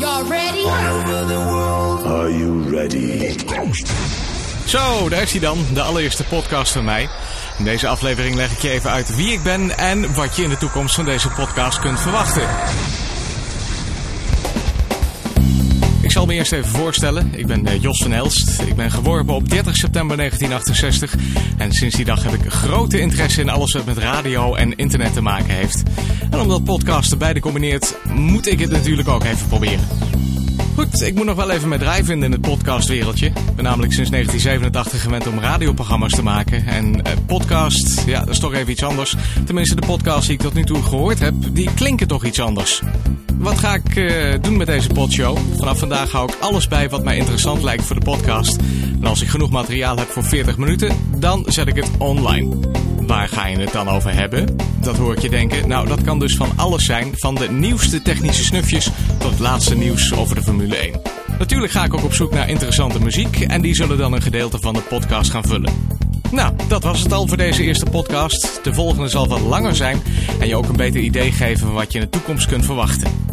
Y'all ready? Are you ready? Zo, daar is hij dan, de allereerste podcast van mij. In deze aflevering leg ik je even uit wie ik ben en wat je in de toekomst van deze podcast kunt verwachten. Ik zal me eerst even voorstellen. Ik ben eh, Jos van Elst. Ik ben geworpen op 30 september 1968. En sinds die dag heb ik grote interesse in alles wat met radio en internet te maken heeft. Omdat podcasten beide combineert, moet ik het natuurlijk ook even proberen. Goed, ik moet nog wel even mijn draai vinden in het podcastwereldje. Ik ben namelijk sinds 1987 gewend om radioprogramma's te maken. En eh, podcast, ja, dat is toch even iets anders. Tenminste, de podcasts die ik tot nu toe gehoord heb, die klinken toch iets anders. Wat ga ik eh, doen met deze podshow? Vanaf vandaag hou ik alles bij wat mij interessant lijkt voor de podcast. En als ik genoeg materiaal heb voor 40 minuten, dan zet ik het online. Waar ga je het dan over hebben? Dat hoor ik je denken. Nou, dat kan dus van alles zijn. Van de nieuwste technische snufjes tot het laatste nieuws over de Formule 1. Natuurlijk ga ik ook op zoek naar interessante muziek. En die zullen dan een gedeelte van de podcast gaan vullen. Nou, dat was het al voor deze eerste podcast. De volgende zal wat langer zijn en je ook een beter idee geven van wat je in de toekomst kunt verwachten.